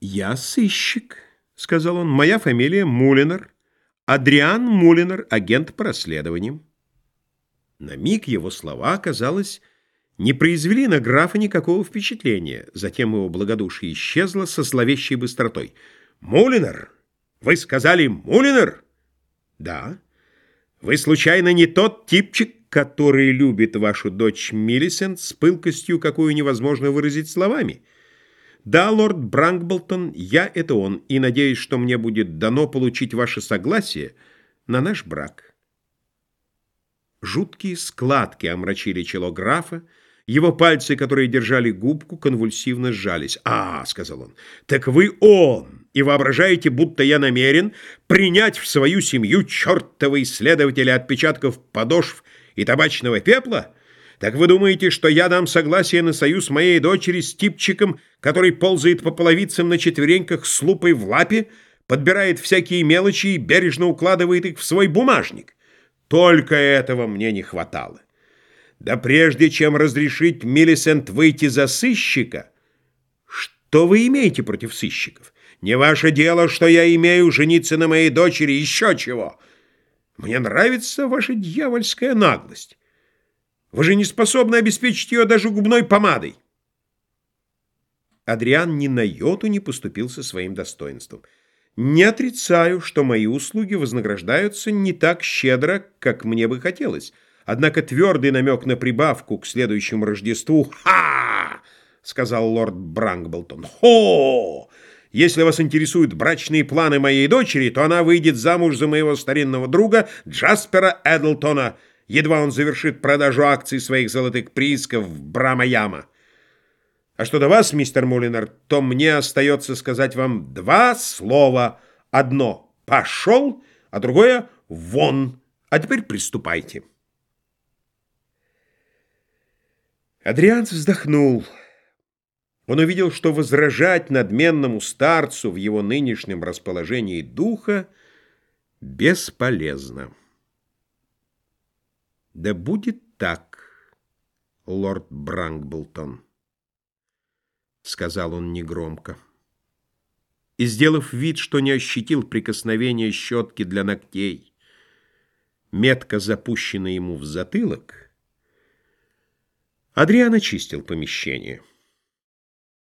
«Я сыщик», — сказал он. «Моя фамилия Мулинер. Адриан Мулинер, агент по расследованиям». На миг его слова, казалось, не произвели на графа никакого впечатления. Затем его благодушие исчезло со зловещей быстротой. «Мулинер? Вы сказали Мулинер?» «Да. Вы, случайно, не тот типчик, который любит вашу дочь Миллисент с пылкостью, какую невозможно выразить словами?» Да, лорд Бранкблтон, я — это он, и надеюсь, что мне будет дано получить ваше согласие на наш брак. Жуткие складки омрачили чело графа, его пальцы, которые держали губку, конвульсивно сжались. «А, — сказал он, — так вы он, и воображаете, будто я намерен принять в свою семью чертова исследователя отпечатков подошв и табачного пепла?» Так вы думаете, что я дам согласие на союз моей дочери с типчиком, который ползает по половицам на четвереньках с лупой в лапе, подбирает всякие мелочи и бережно укладывает их в свой бумажник? Только этого мне не хватало. Да прежде чем разрешить Миллисент выйти за сыщика, что вы имеете против сыщиков? Не ваше дело, что я имею жениться на моей дочери, еще чего. Мне нравится ваша дьявольская наглость. Вы же не способны обеспечить ее даже губной помадой. Адриан ни на йоту не поступился своим достоинством. Не отрицаю, что мои услуги вознаграждаются не так щедро, как мне бы хотелось. Однако твердый намек на прибавку к следующему Рождеству «Ха!» — сказал лорд Бранкблтон. «Хо! Если вас интересуют брачные планы моей дочери, то она выйдет замуж за моего старинного друга Джаспера Эдлтона — едва он завершит продажу акций своих золотых приисков в Брама-Яма. А что до вас, мистер Мулинер, то мне остается сказать вам два слова. Одно «пошел», а другое «вон». А теперь приступайте. Адриан вздохнул. Он увидел, что возражать надменному старцу в его нынешнем расположении духа бесполезно. Да будет так, лорд Бранкблтон, сказал он негромко. И, сделав вид, что не ощутил прикосновения щетки для ногтей, метко запущенной ему в затылок, Адриан очистил помещение.